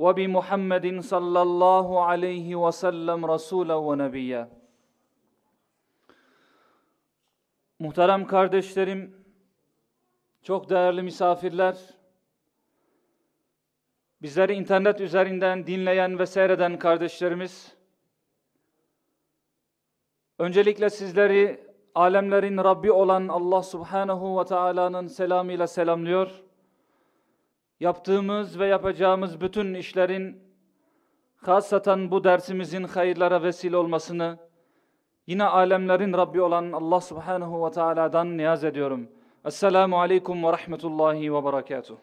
وبمحمد صلى الله عليه وسلم رسولا ونبيا Muhterem kardeşlerim, çok değerli misafirler, bizleri internet üzerinden dinleyen ve seyreden kardeşlerimiz, öncelikle sizleri alemlerin Rabbi olan Allah Subhanahu ve Taala'nın selamıyla selamlıyor. Yaptığımız ve yapacağımız bütün işlerin hasaten bu dersimizin hayırlara vesile olmasını yine alemlerin Rabbi olan Allah Subhanahu ve Taala'dan niyaz ediyorum. Esselamu Aleyküm ve Rahmetullahi ve Berekatuhu.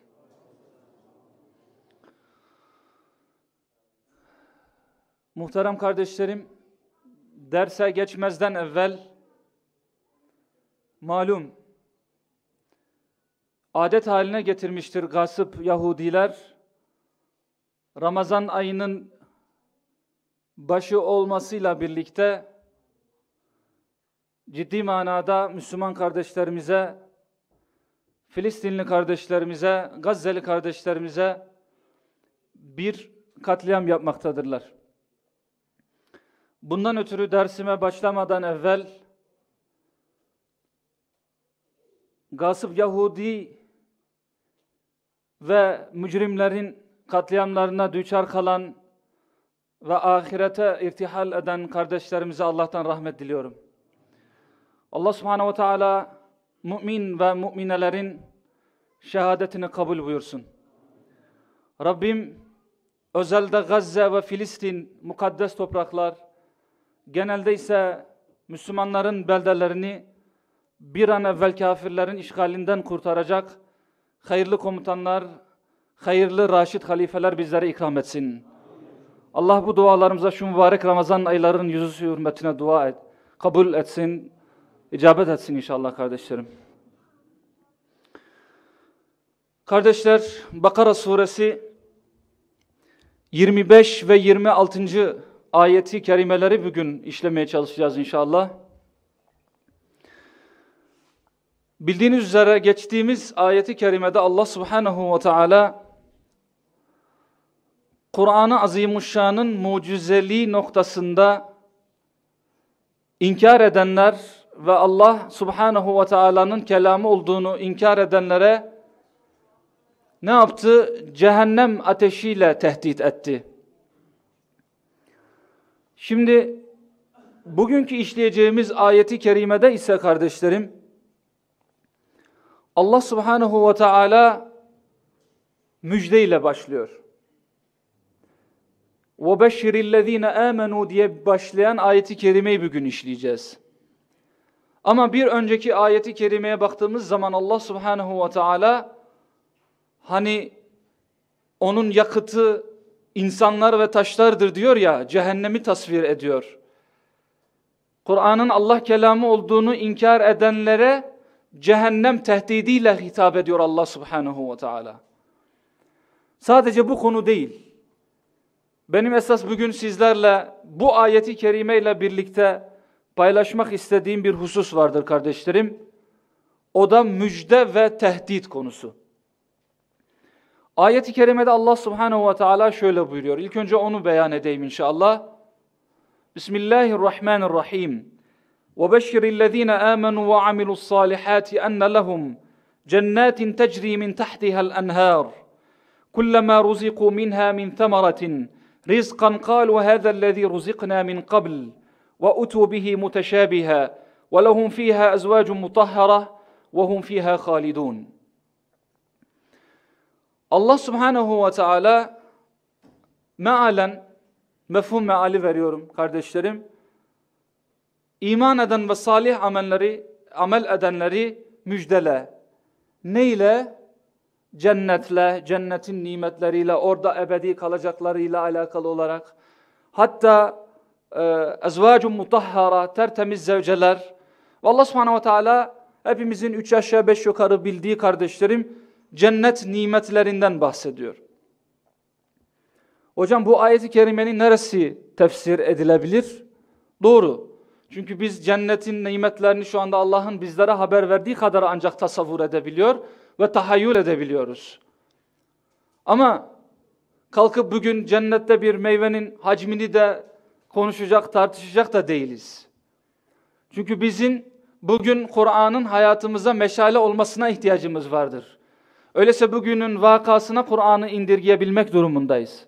Muhterem kardeşlerim, derse geçmezden evvel malum adet haline getirmiştir gasip Yahudiler. Ramazan ayının başı olmasıyla birlikte ciddi manada Müslüman kardeşlerimize, Filistinli kardeşlerimize, Gazze'li kardeşlerimize bir katliam yapmaktadırlar. Bundan ötürü dersime başlamadan evvel gasip Yahudi ve mücrimlerin katliamlarına düçar kalan ve ahirete irtihal eden kardeşlerimize Allah'tan rahmet diliyorum. Allah subhanehu ve teala mümin ve müminelerin şehadetini kabul buyursun. Rabbim özelde Gazze ve Filistin mukaddes topraklar, genelde ise Müslümanların beldelerini bir an evvel kafirlerin işgalinden kurtaracak hayırlı komutanlar, hayırlı raşit halifeler bizlere ikram etsin. Allah bu dualarımıza şu mübarek Ramazan aylarının yüzü hürmetine dua et. Kabul etsin, icabet etsin inşallah kardeşlerim. Kardeşler, Bakara suresi 25 ve 26. ayeti kerimeleri bugün işlemeye çalışacağız inşallah. Bildiğiniz üzere geçtiğimiz ayeti kerimede Allah subhanahu ve teala Kur'an-ı Azimuşşan'ın mucizeliği noktasında inkar edenler ve Allah subhanahu ve teala'nın kelamı olduğunu inkar edenlere ne yaptı? Cehennem ateşiyle tehdit etti. Şimdi bugünkü işleyeceğimiz ayeti kerimede ise kardeşlerim Allah subhanahu ve teala müjdeyle başlıyor. وَبَشِّرِ الَّذ۪ينَ آمَنُوا diye başlayan ayeti kerimeyi bugün işleyeceğiz. Ama bir önceki ayeti kerimeye baktığımız zaman Allah subhanahu ve teala hani onun yakıtı insanlar ve taşlardır diyor ya cehennemi tasvir ediyor. Kur'an'ın Allah kelamı olduğunu inkar edenlere cehennem tehdidiyle hitap ediyor Allah subhanahu ve teala. Sadece bu konu değil. Benim esas bugün sizlerle bu ayeti kerimeyle birlikte paylaşmak istediğim bir husus vardır kardeşlerim. O da müjde ve tehdit konusu. Ayet-i kerimede Allah subhanahu ve teala şöyle buyuruyor. İlk önce onu beyan edeyim inşallah. Bismillahirrahmanirrahim. وبشر الذين آمنوا وعملوا الصالحات أن لهم جنات تجري من تحتها الأنهار كلما رزقوا منها من ثمرة رزقا قالوا هذا الذي رزقنا من قبل وأتوا به متشابها ولهم فيها أزواج مطهرة وهم فيها خالدون Subhanahu ve Teala mealen mefhum meali veriyorum kardeşlerim. İman eden ve salih amelleri amel edenleri müjdele. Neyle? Cennetle, cennetin nimetleriyle, orada ebedi kalacaklarıyla alakalı olarak hatta e, ezvacun mutahhara, tertemiz zevceler. Ve Allah subhanehu ve teala hepimizin üç aşağı beş yukarı bildiği kardeşlerim cennet nimetlerinden bahsediyor. Hocam bu ayeti kerimenin neresi tefsir edilebilir? Doğru. Çünkü biz cennetin nimetlerini şu anda Allah'ın bizlere haber verdiği kadar ancak tasavvur edebiliyor ve tahayyül edebiliyoruz. Ama kalkıp bugün cennette bir meyvenin hacmini de konuşacak, tartışacak da değiliz. Çünkü bizim bugün Kur'an'ın hayatımıza meşale olmasına ihtiyacımız vardır. Öyleyse bugünün vakasına Kur'an'ı indirgeyebilmek durumundayız.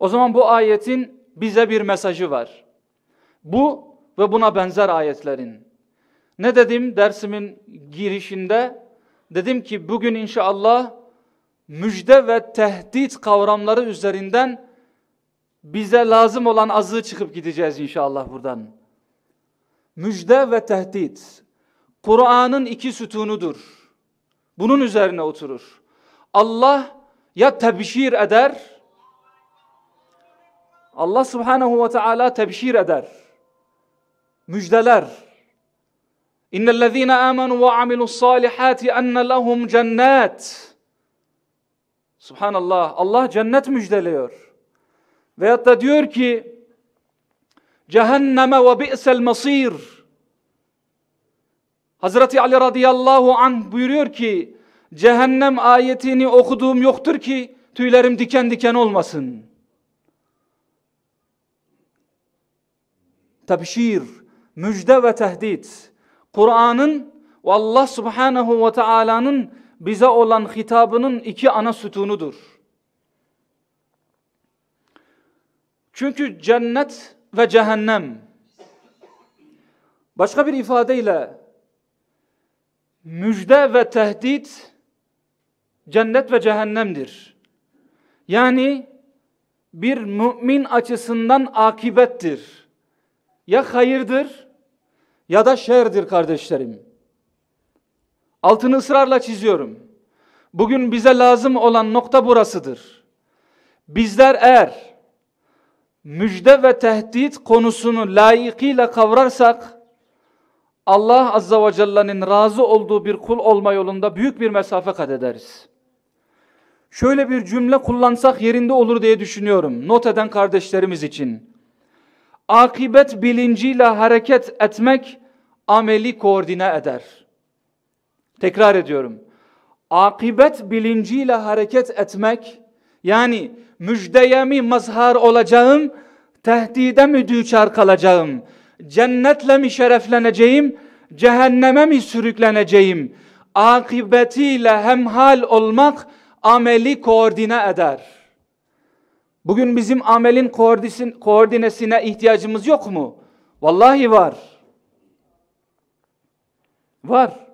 O zaman bu ayetin bize bir mesajı var. Bu ve buna benzer ayetlerin. Ne dedim dersimin girişinde? Dedim ki bugün inşallah müjde ve tehdit kavramları üzerinden bize lazım olan azığı çıkıp gideceğiz inşallah buradan. Müjde ve tehdit. Kur'an'ın iki sütunudur. Bunun üzerine oturur. Allah ya tebşir eder, Allah subhanehu ve teala tebşir eder. Müjdeler. İnnellezîne âmenû ve amilussâlihâti enne lehum cennet. Subhanallah. Allah cennet müjdeliyor. Veyahut da diyor ki cehenneme ve bi'sel masir. Hazreti Ali radıyallahu anh buyuruyor ki cehennem ayetini okuduğum yoktur ki tüylerim diken diken olmasın. Tebşir, müjde ve tehdit. Kur'an'ın ve Allah subhanahu ve Taala'nın bize olan hitabının iki ana sütunudur. Çünkü cennet ve cehennem başka bir ifadeyle müjde ve tehdit cennet ve cehennemdir. Yani bir mümin açısından akibettir. Ya hayırdır ya da şerdir kardeşlerim. Altını ısrarla çiziyorum. Bugün bize lazım olan nokta burasıdır. Bizler eğer müjde ve tehdit konusunu layıkıyla kavrarsak Allah Azza ve Celle'nin razı olduğu bir kul olma yolunda büyük bir mesafe kat ederiz. Şöyle bir cümle kullansak yerinde olur diye düşünüyorum. Not eden kardeşlerimiz için. Akibet bilinciyle hareket etmek ameli koordine eder. Tekrar ediyorum. Akibet bilinciyle hareket etmek yani müjdeye mi mazhar olacağım, tehdide mi düçar kalacağım, cennetle mi şerefleneceğim, cehenneme mi sürükleneceğim, akıbetiyle hemhal olmak ameli koordine eder. Bugün bizim amelin koordinesine ihtiyacımız yok mu? Vallahi var. Var.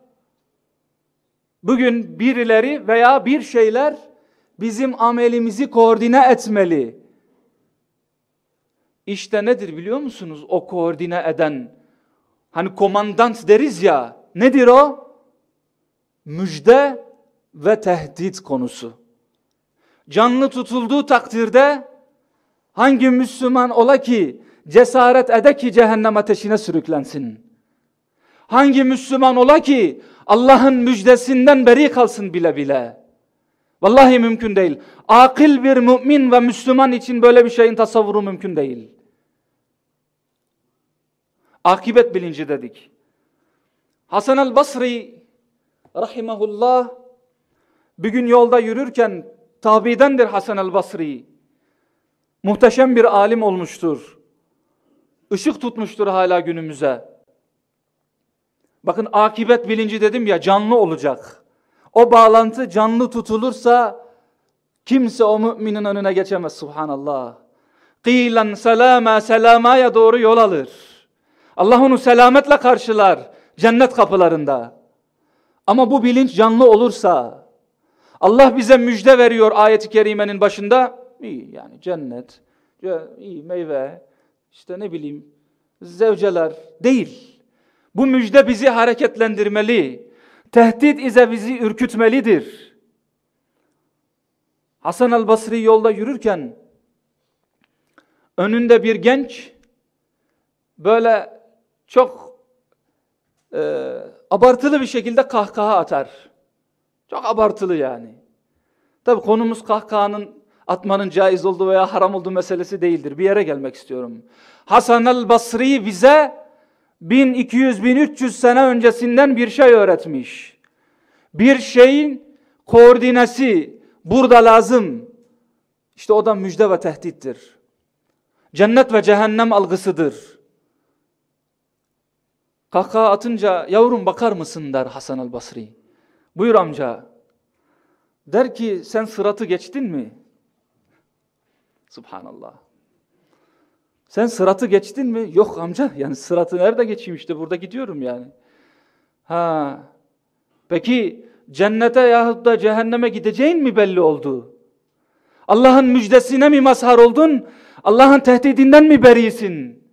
Bugün birileri veya bir şeyler bizim amelimizi koordine etmeli. İşte nedir biliyor musunuz o koordine eden? Hani komandant deriz ya. Nedir o? Müjde ve tehdit konusu. Canlı tutulduğu takdirde hangi Müslüman ola ki cesaret ede ki cehennem ateşine sürüklensin? Hangi Müslüman ola ki Allah'ın müjdesinden beri kalsın bile bile? Vallahi mümkün değil. Akıl bir mümin ve Müslüman için böyle bir şeyin tasavvuru mümkün değil. Akibet bilinci dedik. Hasan el Basri rahimahullah bir gün yolda yürürken tabidendir Hasan el Basri. Muhteşem bir alim olmuştur. Işık tutmuştur hala günümüze. Bakın akibet bilinci dedim ya canlı olacak o bağlantı canlı tutulursa kimse o müminin önüne geçemez subhanallah. Kıylan selama selamaya doğru yol alır. Allah onu selametle karşılar cennet kapılarında. Ama bu bilinç canlı olursa Allah bize müjde veriyor ayeti kerimenin başında. İyi yani cennet, iyi meyve, işte ne bileyim zevceler değil. Bu müjde bizi hareketlendirmeli. Tehdit ise bizi ürkütmelidir. Hasan el Basri yolda yürürken önünde bir genç böyle çok e, abartılı bir şekilde kahkaha atar. Çok abartılı yani. Tabi konumuz kahkahanın atmanın caiz olduğu veya haram olduğu meselesi değildir. Bir yere gelmek istiyorum. Hasan el Basri bize 1200-1300 sene öncesinden bir şey öğretmiş. Bir şeyin koordinesi burada lazım. İşte o da müjde ve tehdittir. Cennet ve cehennem algısıdır. Kahkaha atınca yavrum bakar mısın der Hasan el Basri. Buyur amca. Der ki sen sıratı geçtin mi? Subhanallah. Sen sıratı geçtin mi? Yok amca. Yani sıratı nerede geçeyim işte burada gidiyorum yani. Ha. Peki cennete yahut da cehenneme gideceğin mi belli oldu? Allah'ın müjdesine mi mazhar oldun? Allah'ın tehdidinden mi berisin?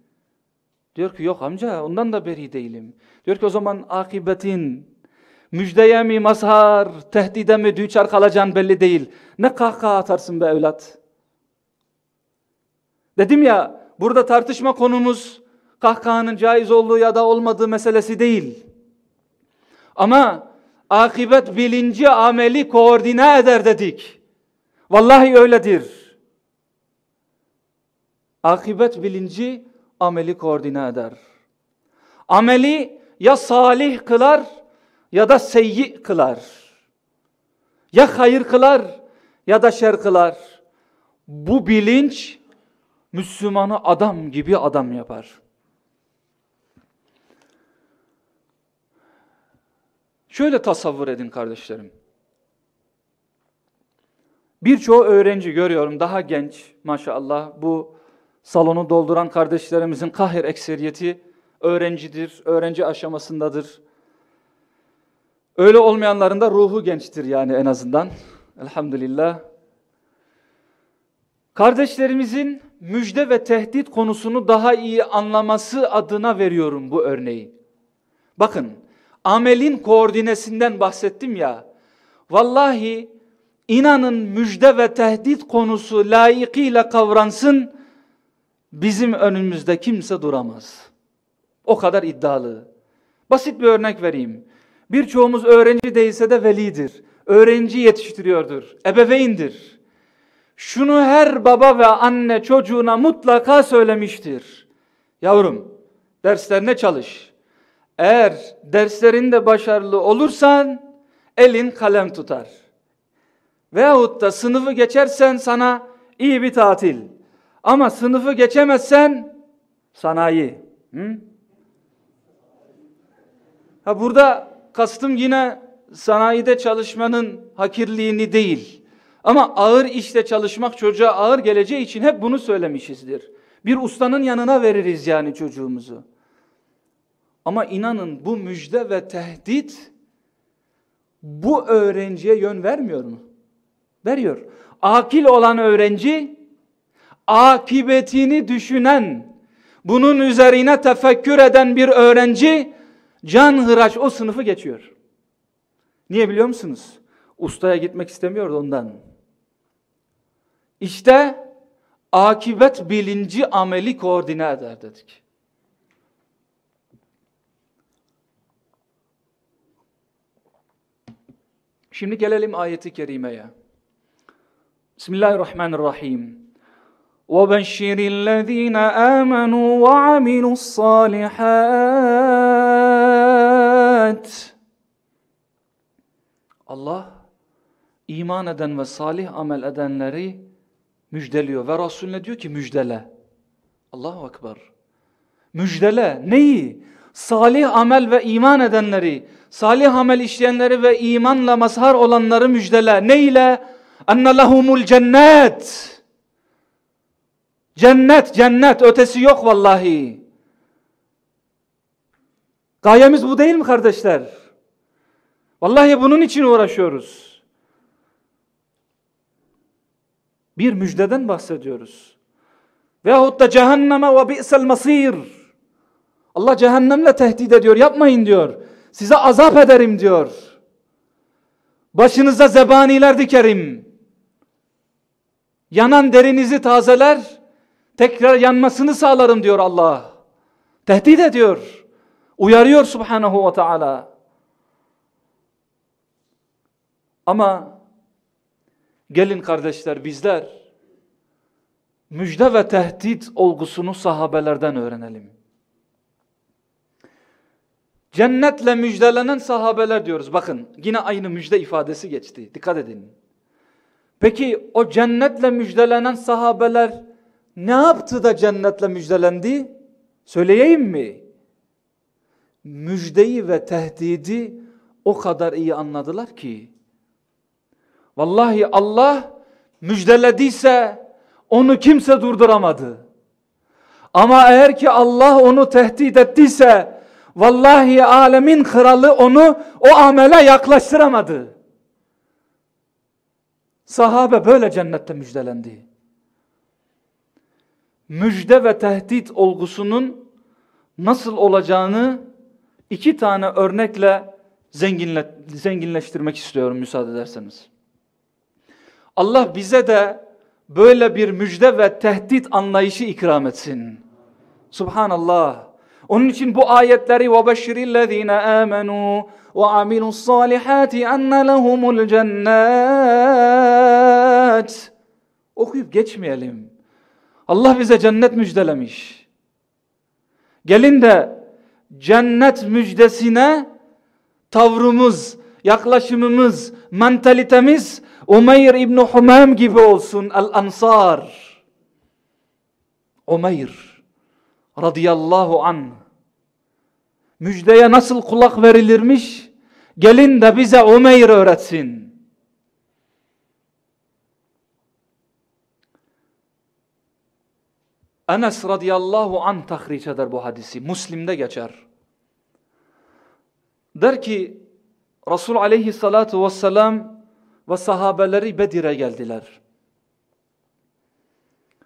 Diyor ki yok amca ondan da beri değilim. Diyor ki o zaman akibetin müjdeye mi mazhar, tehdide mi düçar kalacaksın belli değil. Ne kahkaha atarsın be evlat. Dedim ya burada tartışma konumuz kahkahanın caiz olduğu ya da olmadığı meselesi değil. Ama akibet bilinci ameli koordine eder dedik. Vallahi öyledir. Akibet bilinci ameli koordine eder. Ameli ya salih kılar ya da seyyi kılar. Ya hayır kılar ya da şer kılar. Bu bilinç Müslümanı adam gibi adam yapar. Şöyle tasavvur edin kardeşlerim. Birçoğu öğrenci görüyorum daha genç maşallah bu salonu dolduran kardeşlerimizin kahir ekseriyeti öğrencidir, öğrenci aşamasındadır. Öyle olmayanların da ruhu gençtir yani en azından. Elhamdülillah. Kardeşlerimizin müjde ve tehdit konusunu daha iyi anlaması adına veriyorum bu örneği. Bakın, amelin koordinesinden bahsettim ya. Vallahi inanın müjde ve tehdit konusu layıkıyla kavransın, bizim önümüzde kimse duramaz. O kadar iddialı. Basit bir örnek vereyim. Birçoğumuz öğrenci değilse de velidir. Öğrenci yetiştiriyordur. Ebeveyndir. Şunu her baba ve anne çocuğuna mutlaka söylemiştir. Yavrum, derslerine çalış. Eğer derslerinde başarılı olursan elin kalem tutar. Veyahut da sınıfı geçersen sana iyi bir tatil. Ama sınıfı geçemezsen sanayi. Hı? Ha burada kastım yine sanayide çalışmanın hakirliğini değil. Ama ağır işte çalışmak çocuğa ağır geleceği için hep bunu söylemişizdir. Bir ustanın yanına veririz yani çocuğumuzu. Ama inanın bu müjde ve tehdit bu öğrenciye yön vermiyor mu? Veriyor. Akil olan öğrenci akibetini düşünen, bunun üzerine tefekkür eden bir öğrenci can hıraç o sınıfı geçiyor. Niye biliyor musunuz? Ustaya gitmek istemiyordu ondan. İşte akibet bilinci ameli koordine eder dedik. Şimdi gelelim ayeti kerimeye. Bismillahirrahmanirrahim. وبشر الذين آمنوا وعملوا الصالحات Allah iman eden ve salih amel edenleri müjdeliyor ve Resulüne diyor ki müjdele. Allahu Ekber. Müjdele. Neyi? Salih amel ve iman edenleri, salih amel işleyenleri ve imanla mazhar olanları müjdele. Ne ile? Enne lehumul cennet. Cennet, cennet ötesi yok vallahi. Gayemiz bu değil mi kardeşler? Vallahi bunun için uğraşıyoruz. Bir müjdeden bahsediyoruz. Veyahut da cehenneme ve bi'sel masir. Allah cehennemle tehdit ediyor. Yapmayın diyor. Size azap ederim diyor. Başınıza zebaniler dikerim. Yanan derinizi tazeler Tekrar yanmasını sağlarım diyor Allah. Tehdit ediyor. Uyarıyor subhanahu ve teala. Ama gelin kardeşler bizler müjde ve tehdit olgusunu sahabelerden öğrenelim. Cennetle müjdelenen sahabeler diyoruz. Bakın yine aynı müjde ifadesi geçti. Dikkat edin. Peki o cennetle müjdelenen sahabeler ne yaptı da cennetle müjdelendi? Söyleyeyim mi? Müjdeyi ve tehdidi o kadar iyi anladılar ki. Vallahi Allah müjdelediyse onu kimse durduramadı. Ama eğer ki Allah onu tehdit ettiyse vallahi alemin kralı onu o amele yaklaştıramadı. Sahabe böyle cennette müjdelendi. Müjde ve tehdit olgusunun nasıl olacağını iki tane örnekle zenginle, zenginleştirmek istiyorum müsaade ederseniz. Allah bize de böyle bir müjde ve tehdit anlayışı ikram etsin. Subhanallah. Onun için bu ayetleri ve beşirillezine amenu ve amilus salihati enne lehumul cennet. Okuyup geçmeyelim. Allah bize cennet müjdelemiş. Gelin de cennet müjdesine tavrımız, yaklaşımımız, mentalitemiz Umeyr İbn Humam gibi olsun el-Ansar. Umeyr radıyallahu an müjdeye nasıl kulak verilirmiş? Gelin de bize Umeyr öğretsin. Enes radıyallahu an tahriş eder bu hadisi. Müslim'de geçer. Der ki Resul aleyhissalatu vesselam ve sahabeleri Bedir'e geldiler.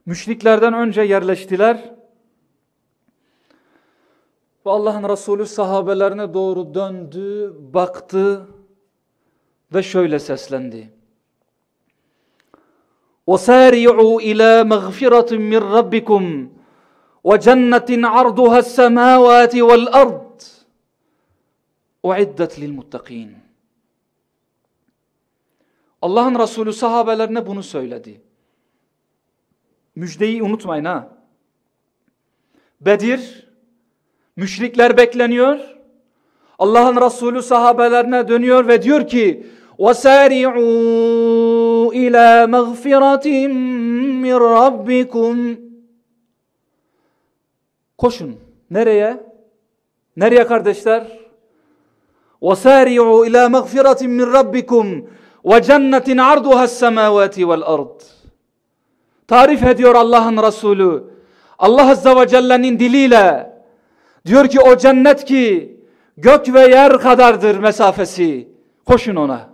Müşriklerden önce yerleştiler. Ve Allah'ın Resulü sahabelerine doğru döndü, baktı ve şöyle seslendi. وَسَارِعُوا إِلَى مَغْفِرَةٍ مِّنْ رَبِّكُمْ وَجَنَّةٍ عَرْضُهَا السَّمَاوَاتِ وَالْأَرْضِ اُعِدَّتْ لِلْمُتَّقِينَ Allah'ın Resulü sahabelerine bunu söyledi. Müjdeyi unutmayın ha. Bedir, müşrikler bekleniyor. Allah'ın Resulü sahabelerine dönüyor ve diyor ki وَسَارِعُوا إِلَى مَغْفِرَةٍ مِّنْ رَبِّكُمْ Koşun. Nereye? Nereye kardeşler? وَسَارِعُوا إِلَى مَغْفِرَةٍ مِّنْ رَبِّكُمْ ve cennetin arduha semavati vel ard. Tarif ediyor Allah'ın Resulü. Allah Azze ve Celle'nin diliyle diyor ki o cennet ki gök ve yer kadardır mesafesi. Koşun ona.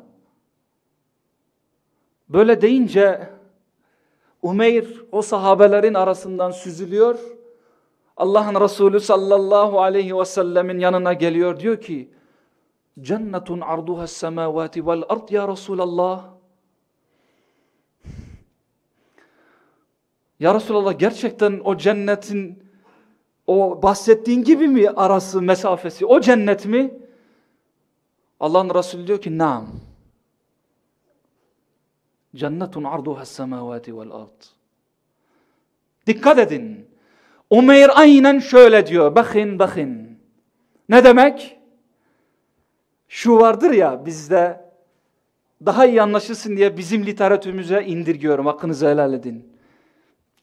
Böyle deyince Umeyr o sahabelerin arasından süzülüyor. Allah'ın Resulü sallallahu aleyhi ve sellemin yanına geliyor diyor ki Cennetun arduha semavati vel ard ya Resulallah. Ya Resulallah gerçekten o cennetin o bahsettiğin gibi mi arası mesafesi o cennet mi? Allah'ın Resulü diyor ki naam. Cennetun arduha semavati vel ard. Dikkat edin. Umeyr aynen şöyle diyor. Bakın bakın. Ne demek? şu vardır ya bizde daha iyi anlaşılsın diye bizim literatürümüze indirgiyorum. Hakkınızı helal edin.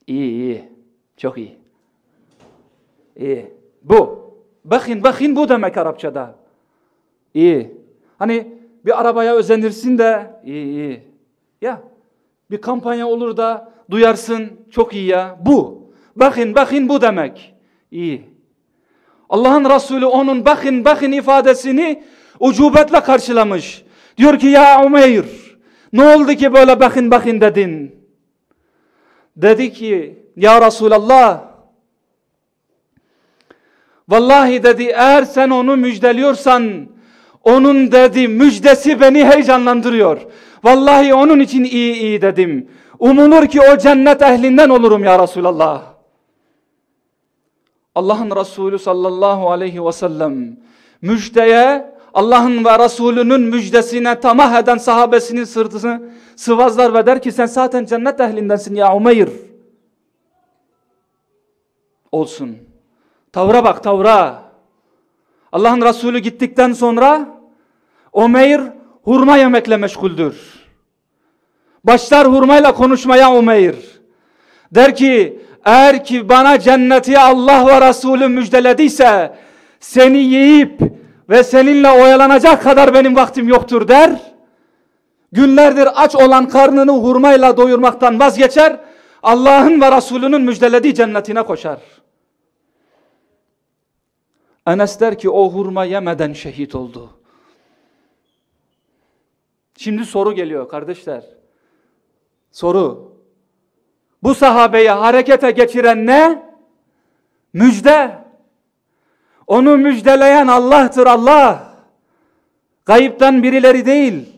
İyi iyi. Çok iyi. İyi. Bu. Bakın bakın bu demek Arapçada. İyi. Hani bir arabaya özenirsin de iyi iyi. Ya bir kampanya olur da duyarsın çok iyi ya. Bu. Bakın bakın bu demek. İyi. Allah'ın Resulü onun bakın bakın ifadesini ucubetle karşılamış. Diyor ki ya Umeyr ne oldu ki böyle bakın bakın dedin. Dedi ki ya Resulallah vallahi dedi eğer sen onu müjdeliyorsan onun dedi müjdesi beni heyecanlandırıyor. Vallahi onun için iyi iyi dedim. Umulur ki o cennet ehlinden olurum ya Resulallah. Allah'ın Resulü sallallahu aleyhi ve sellem müjdeye Allah'ın ve Resulünün müjdesine tamah eden sahabesinin sırtını sıvazlar ve der ki sen zaten cennet ehlindensin ya Umeyr. Olsun. Tavra bak tavra. Allah'ın Resulü gittikten sonra Umeyr hurma yemekle meşguldür. Başlar hurmayla konuşmaya Umeyr. Der ki eğer ki bana cenneti Allah ve Resulü müjdelediyse seni yiyip ve seninle oyalanacak kadar benim vaktim yoktur der. Günlerdir aç olan karnını hurmayla doyurmaktan vazgeçer. Allah'ın ve Resulünün müjdelediği cennetine koşar. Enes der ki o hurma yemeden şehit oldu. Şimdi soru geliyor kardeşler. Soru. Bu sahabeyi harekete geçiren ne? Müjde. Onu müjdeleyen Allah'tır Allah. Kayıptan birileri değil.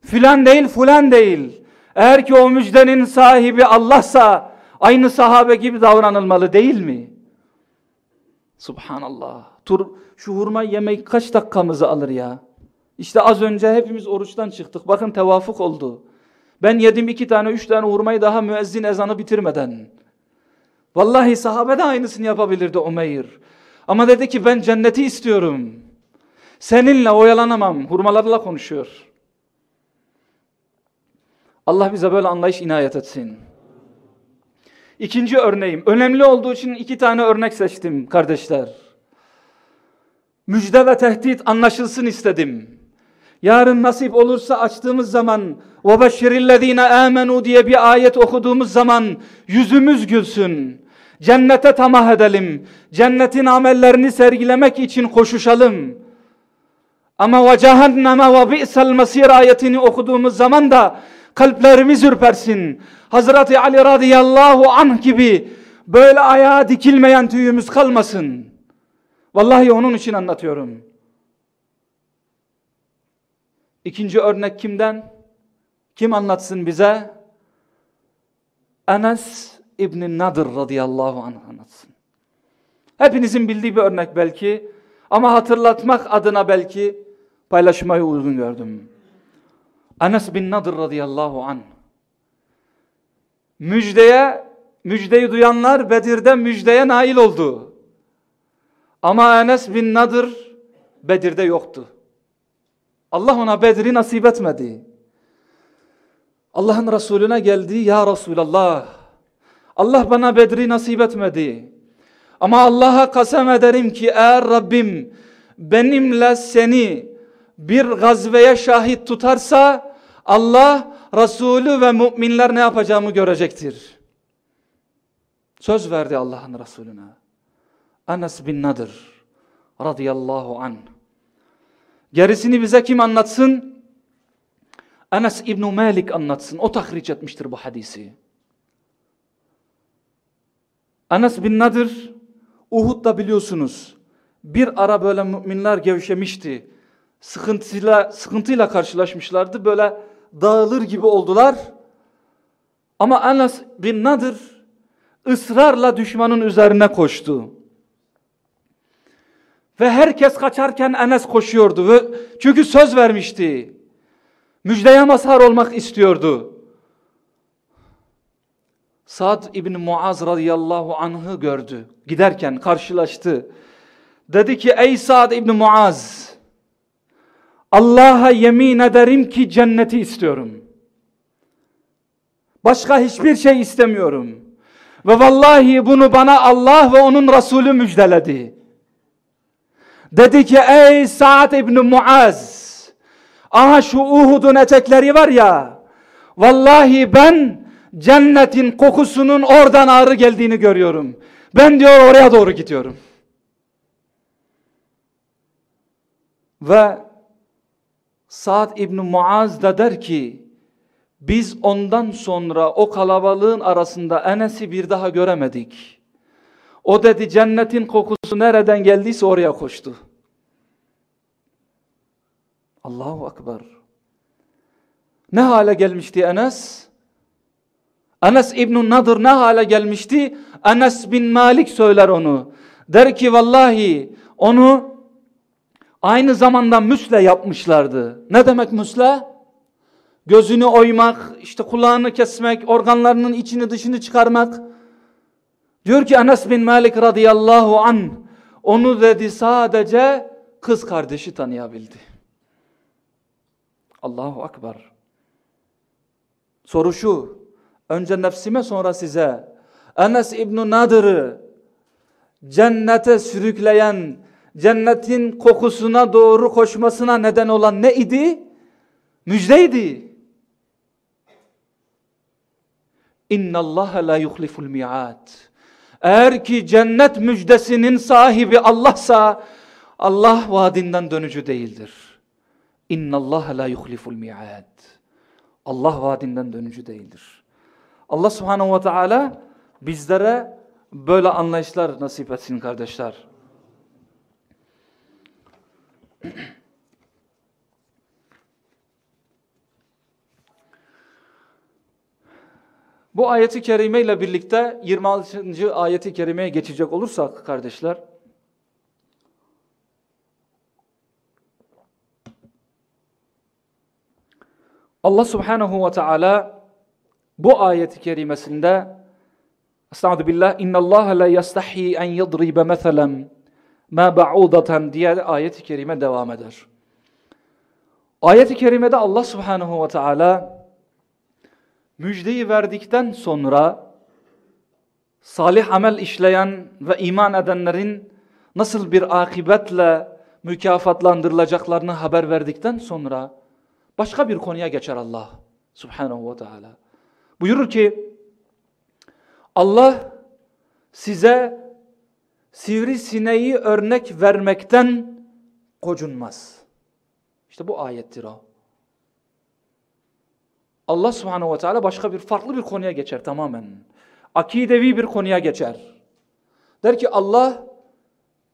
Filan değil fulan değil. Eğer ki o müjdenin sahibi Allah'sa aynı sahabe gibi davranılmalı değil mi? Subhanallah. Tur, şu hurma yemek kaç dakikamızı alır ya? İşte az önce hepimiz oruçtan çıktık. Bakın tevafuk oldu. Ben yedim iki tane üç tane hurmayı daha müezzin ezanı bitirmeden. Vallahi sahabe de aynısını yapabilirdi Umeyr. Ama dedi ki ben cenneti istiyorum. Seninle oyalanamam. Hurmalarla konuşuyor. Allah bize böyle anlayış inayet etsin. İkinci örneğim. Önemli olduğu için iki tane örnek seçtim kardeşler. Müjde ve tehdit anlaşılsın istedim. Yarın nasip olursa açtığımız zaman وَبَشِّرِ الَّذ۪ينَ آمَنُوا diye bir ayet okuduğumuz zaman yüzümüz gülsün. Cennete tamah edelim. Cennetin amellerini sergilemek için koşuşalım. Ama ve cehenneme ve bi'sel masir ayetini okuduğumuz zaman da kalplerimiz ürpersin. Hazreti Ali radıyallahu anh gibi böyle ayağa dikilmeyen tüyümüz kalmasın. Vallahi onun için anlatıyorum. İkinci örnek kimden? Kim anlatsın bize? Enes İbn Nadir radıyallahu anh anlatsın. Hepinizin bildiği bir örnek belki ama hatırlatmak adına belki paylaşmayı uygun gördüm. Enes bin Nadir radıyallahu anh. Müjdeye, müjdeyi duyanlar Bedir'de müjdeye nail oldu. Ama Enes bin Nadir Bedir'de yoktu. Allah ona Bedir'i nasip etmedi. Allah'ın Resulüne geldi. Ya Resulallah. Allah bana Bedir'i nasip etmedi. Ama Allah'a kasem ederim ki eğer Rabbim benimle seni bir gazveye şahit tutarsa Allah Resulü ve müminler ne yapacağımı görecektir. Söz verdi Allah'ın Resulüne. Enes bin Nadir radıyallahu anh. Gerisini bize kim anlatsın? Enes İbn Malik anlatsın. O tahriç etmiştir bu hadisi. Enes bin Nadir Uhud'da biliyorsunuz bir ara böyle müminler gevşemişti. Sıkıntıyla, sıkıntıyla karşılaşmışlardı. Böyle dağılır gibi oldular. Ama Enes bin Nadir ısrarla düşmanın üzerine koştu. Ve herkes kaçarken Enes koşuyordu. Ve çünkü söz vermişti. Müjdeye mazhar olmak istiyordu. Sad İbni Muaz radıyallahu anh'ı gördü. Giderken karşılaştı. Dedi ki ey Sad İbni Muaz Allah'a yemin ederim ki cenneti istiyorum. Başka hiçbir şey istemiyorum. Ve vallahi bunu bana Allah ve onun Resulü müjdeledi. Dedi ki ey Sa'd İbni Muaz aha şu Uhud'un etekleri var ya vallahi ben cennetin kokusunun oradan ağrı geldiğini görüyorum. Ben diyor oraya doğru gidiyorum. Ve Sa'd İbni Muaz da der ki biz ondan sonra o kalabalığın arasında Enes'i bir daha göremedik. O dedi cennetin kokusu nereden geldiyse oraya koştu. Allahu Akbar. Ne hale gelmişti Enes? Enes İbn Nadır ne hale gelmişti? Enes bin Malik söyler onu. Der ki vallahi onu aynı zamanda müsle yapmışlardı. Ne demek müsle? Gözünü oymak, işte kulağını kesmek, organlarının içini dışını çıkarmak. Diyor ki Enes bin Malik radıyallahu an onu dedi sadece kız kardeşi tanıyabildi. Allahu Akbar. Soru şu. Önce nefsime sonra size. Enes İbn Nadır'ı cennete sürükleyen, cennetin kokusuna doğru koşmasına neden olan ne idi? Müjdeydi. İnna Allah la yuhliful mi'at. Eğer ki cennet müjdesinin sahibi Allah'sa Allah vaadinden dönücü değildir. İnna Allah la yuhliful mi'at. Allah vaadinden dönücü değildir. Allah Subhanahu ve Teala bizlere böyle anlayışlar nasip etsin kardeşler. Bu ayeti kerime ile birlikte 26. ayeti kerimeye geçecek olursak kardeşler. Allah subhanahu ve teala bu ayeti kerimesinde Estağfirullah billah inna Allah la yastahi en yadribe meselen ma ba'udatan diye ayet-i kerime devam eder. Ayet-i kerimede Allah subhanahu ve teala müjdeyi verdikten sonra salih amel işleyen ve iman edenlerin nasıl bir akibetle mükafatlandırılacaklarını haber verdikten sonra başka bir konuya geçer Allah subhanahu ve teala. Buyurur ki Allah size sivrisineği örnek vermekten kocunmaz. İşte bu ayettir o. Allah subhanehu ve teala başka bir farklı bir konuya geçer tamamen. Akidevi bir konuya geçer. Der ki Allah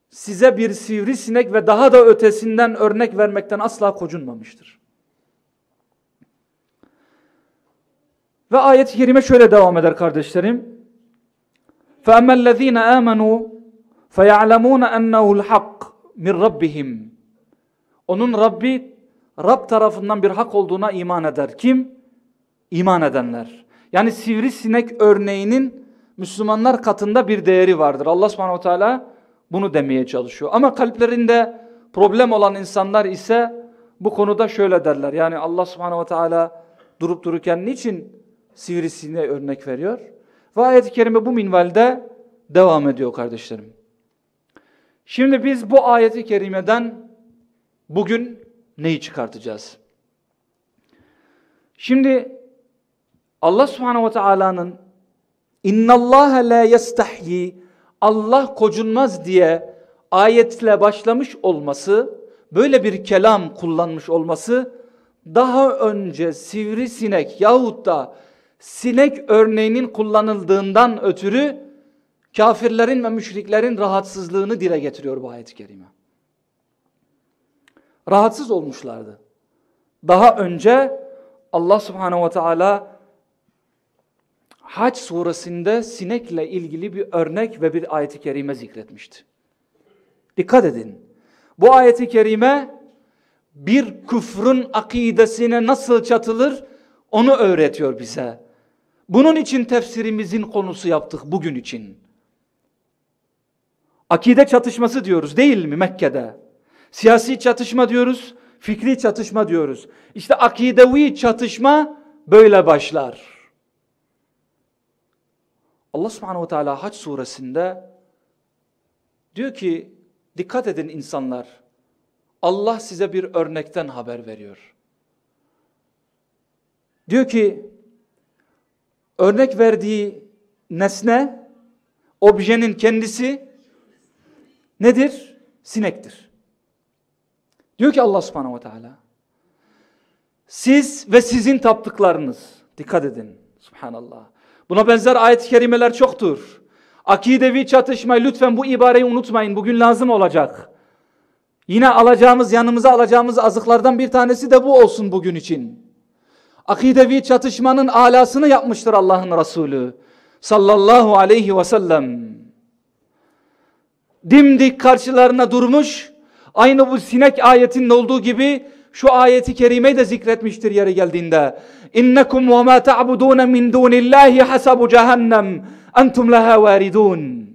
size bir sivrisinek ve daha da ötesinden örnek vermekten asla kocunmamıştır. Ve ayet-i kerime şöyle devam eder kardeşlerim. فَأَمَّا الَّذ۪ينَ آمَنُوا فَيَعْلَمُونَ اَنَّهُ الْحَقِّ مِنْ رَبِّهِمْ Onun Rabbi, Rab tarafından bir hak olduğuna iman eder. Kim? İman edenler. Yani sivrisinek örneğinin Müslümanlar katında bir değeri vardır. Allah subhanahu teala bunu demeye çalışıyor. Ama kalplerinde problem olan insanlar ise bu konuda şöyle derler. Yani Allah subhanahu teala durup dururken niçin sivrisine örnek veriyor? Ve ayet-i kerime bu minvalde devam ediyor kardeşlerim. Şimdi biz bu ayeti kerimeden bugün neyi çıkartacağız? Şimdi Allah subhanehu ve teala'nın innallâhe la yestahyi Allah kocunmaz diye ayetle başlamış olması böyle bir kelam kullanmış olması daha önce sivrisinek yahut da sinek örneğinin kullanıldığından ötürü kafirlerin ve müşriklerin rahatsızlığını dile getiriyor bu ayet-i kerime. Rahatsız olmuşlardı. Daha önce Allah subhanehu ve teala Hac suresinde sinekle ilgili bir örnek ve bir ayet-i kerime zikretmişti. Dikkat edin. Bu ayet-i kerime bir küfrün akidesine nasıl çatılır onu öğretiyor bize. Bunun için tefsirimizin konusu yaptık bugün için. Akide çatışması diyoruz değil mi Mekke'de? Siyasi çatışma diyoruz, fikri çatışma diyoruz. İşte akidevi çatışma böyle başlar. Allah subhanehu ve teala Haç suresinde diyor ki dikkat edin insanlar. Allah size bir örnekten haber veriyor. Diyor ki örnek verdiği nesne, objenin kendisi nedir? Sinektir. Diyor ki Allah subhanahu ve teala, siz ve sizin taptıklarınız, dikkat edin, subhanallah. Buna benzer ayet-i kerimeler çoktur. Akidevi çatışmayı lütfen bu ibareyi unutmayın, bugün lazım olacak. Yine alacağımız, yanımıza alacağımız azıklardan bir tanesi de bu olsun bugün için akidevi çatışmanın alasını yapmıştır Allah'ın Resulü sallallahu aleyhi ve sellem. dimdik karşılarına durmuş. Aynı bu sinek ayetinin olduğu gibi şu ayeti kerimeyi de zikretmiştir yeri geldiğinde. İnnekum ve ma ta'budun min dunillahi hasabu cehennem entum laha varidun.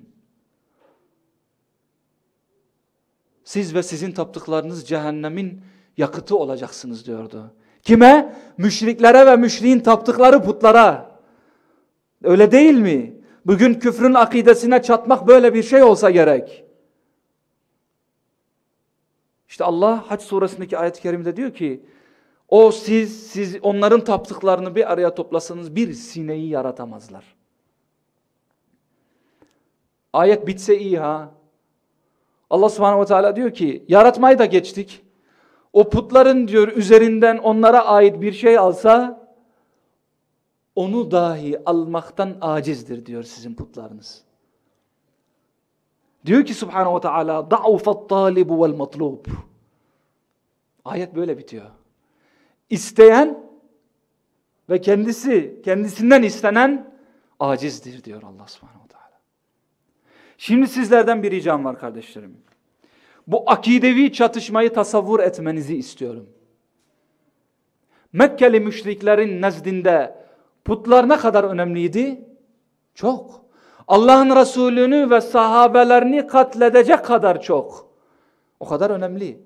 Siz ve sizin taptıklarınız cehennemin yakıtı olacaksınız diyordu. Kime? Müşriklere ve müşriğin taptıkları putlara. Öyle değil mi? Bugün küfrün akidesine çatmak böyle bir şey olsa gerek. İşte Allah Haç suresindeki ayet-i kerimede diyor ki o siz, siz onların taptıklarını bir araya toplasanız bir sineği yaratamazlar. Ayet bitse iyi ha. Allah subhanehu ve teala diyor ki yaratmayı da geçtik. O putların diyor üzerinden onlara ait bir şey alsa onu dahi almaktan acizdir diyor sizin putlarınız. Diyor ki subhanehu ve teala da'ufat talibu vel matlub. Ayet böyle bitiyor. İsteyen ve kendisi kendisinden istenen acizdir diyor Allah subhanehu ve teala. Şimdi sizlerden bir ricam var kardeşlerim. Bu akidevi çatışmayı tasavvur etmenizi istiyorum. Mekkeli müşriklerin nezdinde putlar ne kadar önemliydi? Çok. Allah'ın Resulünü ve sahabelerini katledecek kadar çok. O kadar önemli.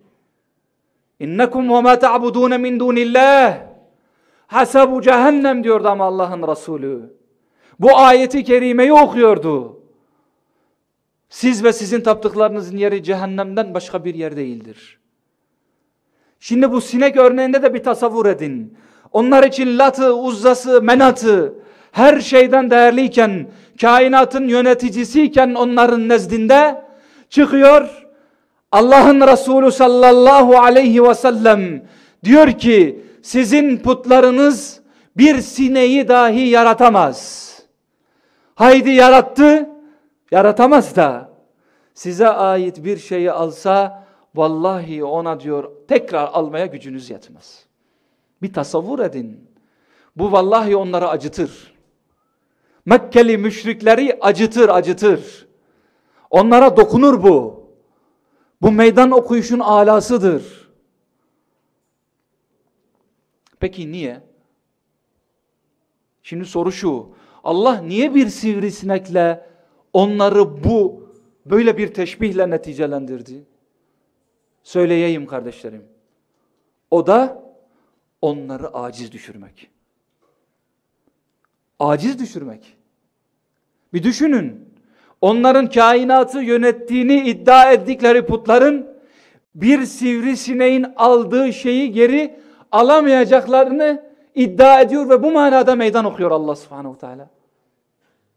İnnekum ve ma ta'budun min dunillah hasabu cehennem diyordu ama Allah'ın Resulü. Bu ayeti kerimeyi okuyordu. Siz ve sizin taptıklarınızın yeri cehennemden başka bir yer değildir. Şimdi bu sinek örneğinde de bir tasavvur edin. Onlar için latı, uzzası, menatı her şeyden değerliyken, kainatın yöneticisiyken onların nezdinde çıkıyor. Allah'ın Resulü sallallahu aleyhi ve sellem diyor ki sizin putlarınız bir sineği dahi yaratamaz. Haydi yarattı, yaratamaz da size ait bir şeyi alsa vallahi ona diyor tekrar almaya gücünüz yetmez. Bir tasavvur edin. Bu vallahi onları acıtır. Mekkeli müşrikleri acıtır acıtır. Onlara dokunur bu. Bu meydan okuyuşun alasıdır. Peki niye? Şimdi soru şu. Allah niye bir sivrisinekle onları bu böyle bir teşbihle neticelendirdi? Söyleyeyim kardeşlerim. O da onları aciz düşürmek. Aciz düşürmek. Bir düşünün. Onların kainatı yönettiğini iddia ettikleri putların bir sivrisineğin aldığı şeyi geri alamayacaklarını iddia ediyor ve bu manada meydan okuyor Allah subhanehu teala.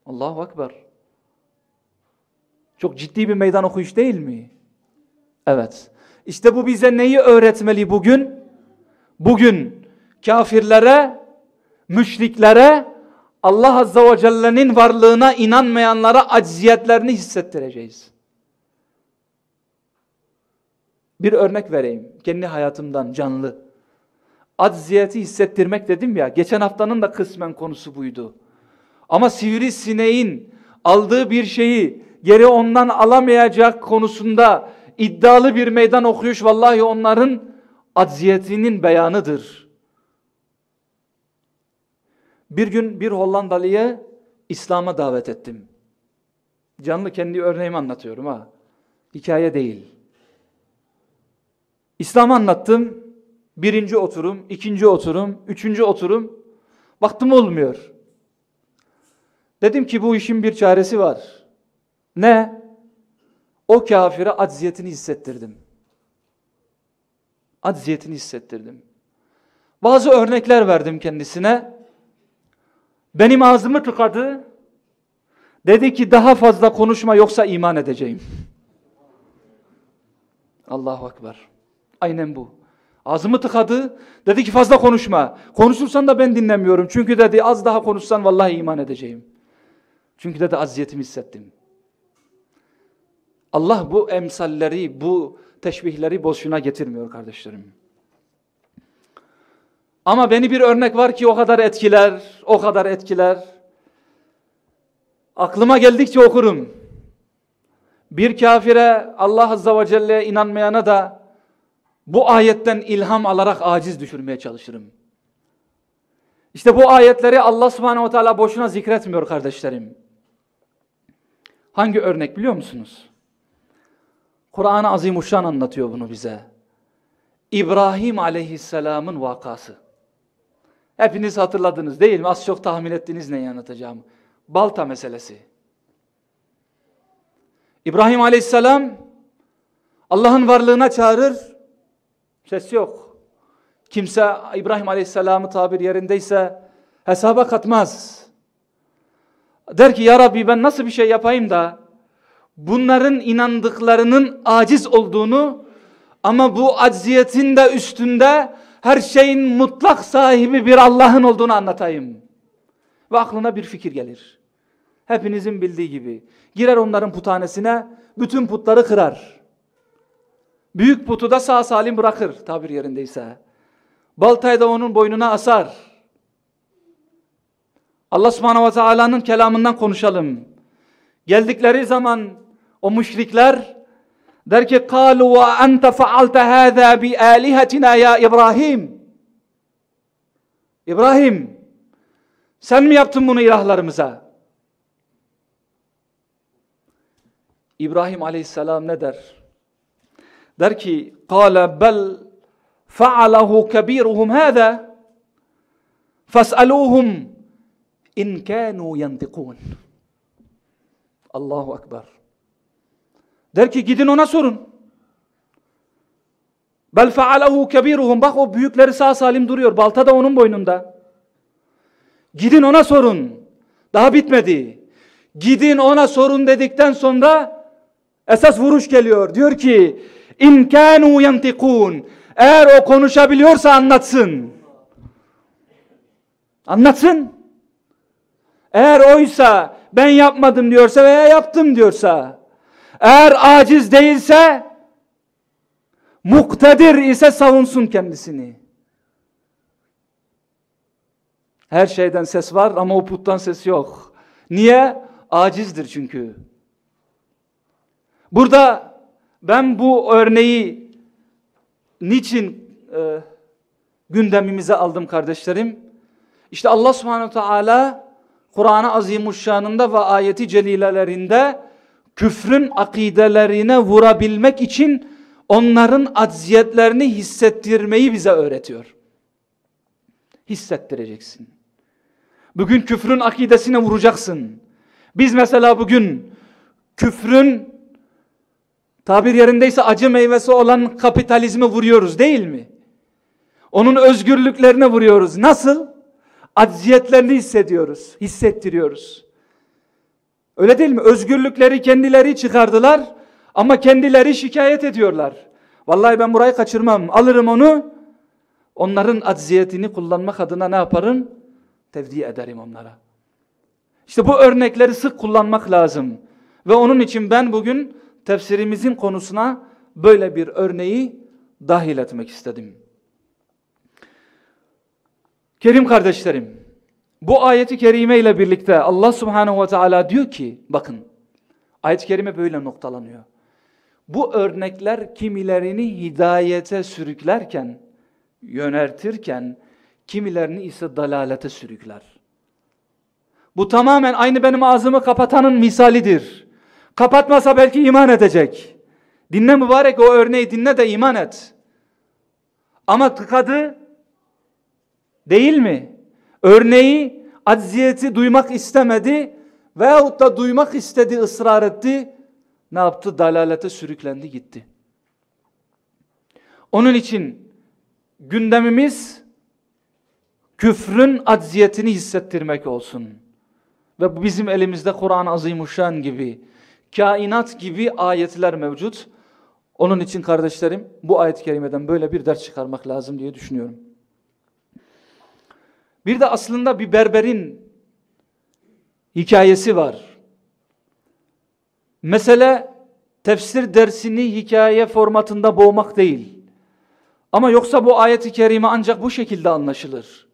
Allahu Ekber. Çok ciddi bir meydan okuyuş değil mi? Evet. İşte bu bize neyi öğretmeli bugün? Bugün kafirlere, müşriklere, Allah Azza ve Celle'nin varlığına inanmayanlara acziyetlerini hissettireceğiz. Bir örnek vereyim. Kendi hayatımdan canlı. Acziyeti hissettirmek dedim ya. Geçen haftanın da kısmen konusu buydu. Ama sivri sineğin aldığı bir şeyi geri ondan alamayacak konusunda iddialı bir meydan okuyuş vallahi onların acziyetinin beyanıdır. Bir gün bir Hollandalı'ya İslam'a davet ettim. Canlı kendi örneğimi anlatıyorum ha. Hikaye değil. İslam'ı anlattım. Birinci oturum, ikinci oturum, üçüncü oturum. Baktım olmuyor. Dedim ki bu işin bir çaresi var. Ne? O kafire acziyetini hissettirdim. Acziyetini hissettirdim. Bazı örnekler verdim kendisine. Benim ağzımı tıkadı. Dedi ki daha fazla konuşma yoksa iman edeceğim. Allahu Ekber. Aynen bu. Ağzımı tıkadı. Dedi ki fazla konuşma. Konuşursan da ben dinlemiyorum. Çünkü dedi az daha konuşsan vallahi iman edeceğim. Çünkü dedi aziyetimi hissettim. Allah bu emsalleri, bu teşbihleri boşuna getirmiyor kardeşlerim. Ama beni bir örnek var ki o kadar etkiler, o kadar etkiler. Aklıma geldikçe okurum. Bir kafire Allah Azze ve Celle'ye inanmayana da bu ayetten ilham alarak aciz düşürmeye çalışırım. İşte bu ayetleri Allah Subhanahu ve Teala boşuna zikretmiyor kardeşlerim. Hangi örnek biliyor musunuz? Kur'an-ı Azimuşşan anlatıyor bunu bize. İbrahim Aleyhisselam'ın vakası. Hepiniz hatırladınız değil mi? Az çok tahmin ettiniz neyi anlatacağım. Balta meselesi. İbrahim Aleyhisselam Allah'ın varlığına çağırır. Ses yok. Kimse İbrahim Aleyhisselam'ı tabir yerindeyse hesaba katmaz. Der ki ya Rabbi ben nasıl bir şey yapayım da bunların inandıklarının aciz olduğunu ama bu acziyetin de üstünde her şeyin mutlak sahibi bir Allah'ın olduğunu anlatayım. Ve aklına bir fikir gelir. Hepinizin bildiği gibi. Girer onların putanesine, bütün putları kırar. Büyük putu da sağ salim bırakır tabir yerindeyse. Baltayı da onun boynuna asar. Allah subhanahu ve teala'nın kelamından konuşalım. Geldikleri zaman o müşrikler ki قَالُوا وَاَنْتَ فَعَلْتَ هَذَا بِآلِهَتِنَا ya İbrahim. İbrahim sen mi yaptın bunu ilahlarımıza? İbrahim aleyhisselam ne der? Der ki قَالَ بَلْ فَعَلَهُ كَبِيرُهُمْ هَذَا فَاسْأَلُوهُمْ in kanu yantikun. Allahu Ekber. Der ki gidin ona sorun. Bel faalehu kebiruhum. Bak o büyükleri sağ salim duruyor. Balta da onun boynunda. Gidin ona sorun. Daha bitmedi. Gidin ona sorun dedikten sonra esas vuruş geliyor. Diyor ki in kanu yantikun. Eğer o konuşabiliyorsa anlatsın. Anlatsın. Eğer oysa ben yapmadım diyorsa veya yaptım diyorsa, eğer aciz değilse, muktedir ise savunsun kendisini. Her şeyden ses var ama o puttan ses yok. Niye? Acizdir çünkü. Burada ben bu örneği niçin e, gündemimize aldım kardeşlerim? İşte Allah subhanahu teala Kur'an-ı Azimuşşan'ında ve ayeti celilelerinde küfrün akidelerine vurabilmek için onların acziyetlerini hissettirmeyi bize öğretiyor. Hissettireceksin. Bugün küfrün akidesine vuracaksın. Biz mesela bugün küfrün tabir yerindeyse acı meyvesi olan kapitalizmi vuruyoruz değil mi? Onun özgürlüklerine vuruyoruz. Nasıl? acziyetlerini hissediyoruz, hissettiriyoruz. Öyle değil mi? Özgürlükleri kendileri çıkardılar ama kendileri şikayet ediyorlar. Vallahi ben burayı kaçırmam, alırım onu. Onların acziyetini kullanmak adına ne yaparım? Tevdi ederim onlara. İşte bu örnekleri sık kullanmak lazım. Ve onun için ben bugün tefsirimizin konusuna böyle bir örneği dahil etmek istedim. Kerim kardeşlerim, bu ayeti kerime ile birlikte Allah subhanehu ve teala diyor ki, bakın, ayet-i kerime böyle noktalanıyor. Bu örnekler kimilerini hidayete sürüklerken, yöneltirken, kimilerini ise dalalete sürükler. Bu tamamen aynı benim ağzımı kapatanın misalidir. Kapatmasa belki iman edecek. Dinle mübarek o örneği dinle de iman et. Ama tıkadı Değil mi? Örneği acziyeti duymak istemedi veyahut da duymak istedi, ısrar etti. Ne yaptı? Dalalete sürüklendi gitti. Onun için gündemimiz küfrün acziyetini hissettirmek olsun. Ve bu bizim elimizde Kur'an-ı Azimuşşan gibi, kainat gibi ayetler mevcut. Onun için kardeşlerim bu ayet-i kerimeden böyle bir ders çıkarmak lazım diye düşünüyorum. Bir de aslında bir berberin hikayesi var. Mesele tefsir dersini hikaye formatında boğmak değil. Ama yoksa bu ayeti kerime ancak bu şekilde anlaşılır.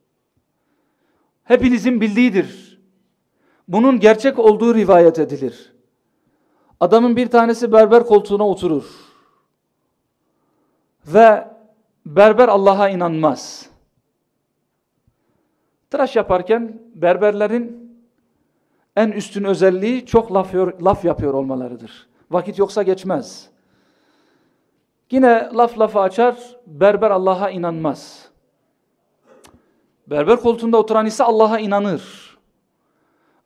Hepinizin bildiğidir. Bunun gerçek olduğu rivayet edilir. Adamın bir tanesi berber koltuğuna oturur. Ve berber Allah'a inanmaz. Tıraş yaparken berberlerin en üstün özelliği çok laf, laf yapıyor olmalarıdır. Vakit yoksa geçmez. Yine laf lafa açar, berber Allah'a inanmaz. Berber koltuğunda oturan ise Allah'a inanır.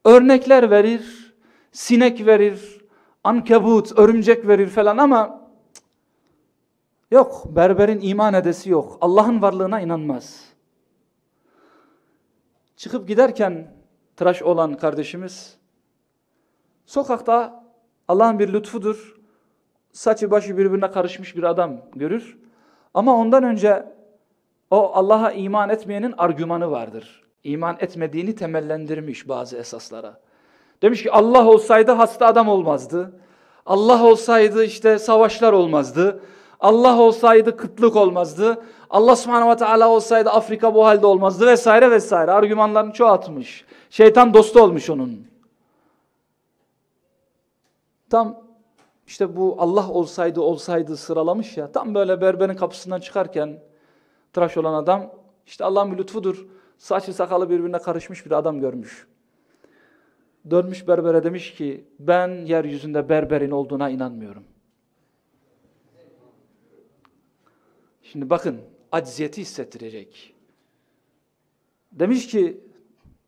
Örnekler verir, sinek verir, ankebut, örümcek verir falan ama yok, berberin iman edesi yok. Allah'ın varlığına inanmaz. Çıkıp giderken tıraş olan kardeşimiz sokakta Allah'ın bir lütfudur. Saçı başı birbirine karışmış bir adam görür. Ama ondan önce o Allah'a iman etmeyenin argümanı vardır. İman etmediğini temellendirmiş bazı esaslara. Demiş ki Allah olsaydı hasta adam olmazdı. Allah olsaydı işte savaşlar olmazdı. Allah olsaydı kıtlık olmazdı. Allah subhanahu ve teala olsaydı Afrika bu halde olmazdı vesaire vesaire. Argümanlarını çoğaltmış. Şeytan dostu olmuş onun. Tam işte bu Allah olsaydı olsaydı sıralamış ya. Tam böyle berberin kapısından çıkarken tıraş olan adam işte Allah'ın bir lütfudur. Saçı sakalı birbirine karışmış bir adam görmüş. Dönmüş berbere demiş ki ben yeryüzünde berberin olduğuna inanmıyorum. Şimdi bakın acziyeti hissettirecek. Demiş ki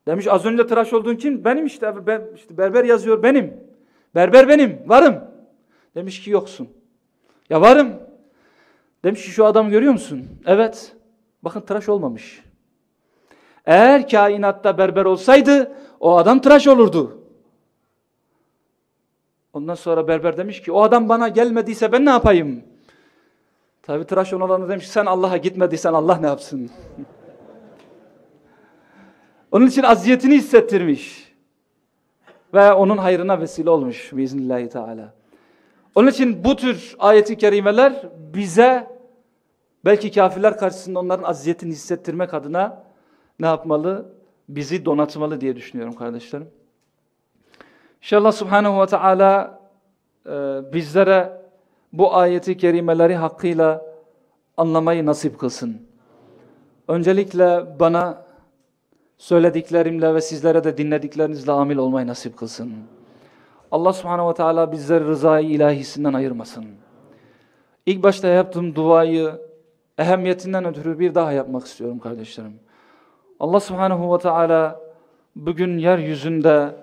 demiş az önce tıraş olduğun kim? Benim işte, ben, işte berber yazıyor benim. Berber benim varım. Demiş ki yoksun. Ya varım. Demiş ki şu adamı görüyor musun? Evet. Bakın tıraş olmamış. Eğer kainatta berber olsaydı o adam tıraş olurdu. Ondan sonra berber demiş ki o adam bana gelmediyse ben ne yapayım? Tabi tıraş olan demiş sen Allah'a gitmediysen Allah ne yapsın? Onun için aziyetini hissettirmiş. Ve onun hayrına vesile olmuş biiznillahü teala. Onun için bu tür ayeti kerimeler bize belki kafirler karşısında onların aziyetini hissettirmek adına ne yapmalı? Bizi donatmalı diye düşünüyorum kardeşlerim. İnşallah Subhanahu ve Teala e, bizlere bu ayeti kerimeleri hakkıyla anlamayı nasip kılsın. Öncelikle bana söylediklerimle ve sizlere de dinlediklerinizle amil olmayı nasip kılsın. Allah subhanehu ve teala bizleri rızayı ilahisinden ayırmasın. İlk başta yaptığım duayı ehemmiyetinden ötürü bir daha yapmak istiyorum kardeşlerim. Allah subhanehu ve teala bugün yeryüzünde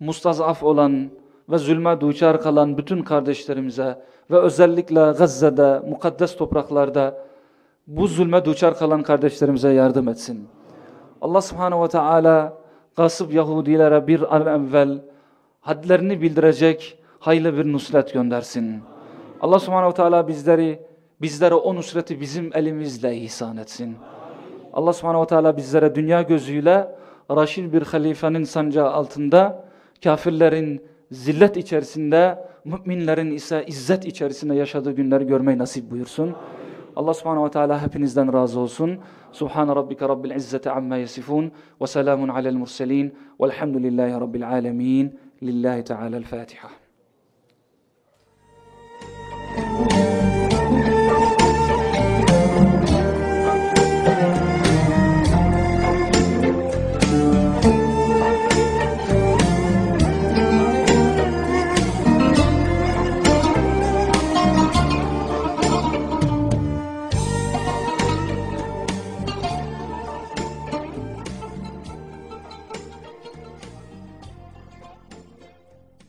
mustazaf olan ve zulme duçar kalan bütün kardeşlerimize ve özellikle Gazze'de, mukaddes topraklarda bu zulme duçar kalan kardeşlerimize yardım etsin. Allah subhanehu ve teala gasıp Yahudilere bir an evvel hadlerini bildirecek hayırlı bir nusret göndersin. Allah subhanehu ve teala bizleri, bizlere o nusreti bizim elimizle ihsan etsin. Allah subhanehu ve teala bizlere dünya gözüyle raşid bir halifenin sancağı altında kafirlerin zillet içerisinde müminlerin ise izzet içerisinde yaşadığı günleri görmeyi nasip buyursun. Allah subhanahu ve teala hepinizden razı olsun. Subhan rabbike rabbil izzeti amma yasifun ve selamun alel murselin velhamdülillahi rabbil alemin. Lillahi teala'l Fatiha.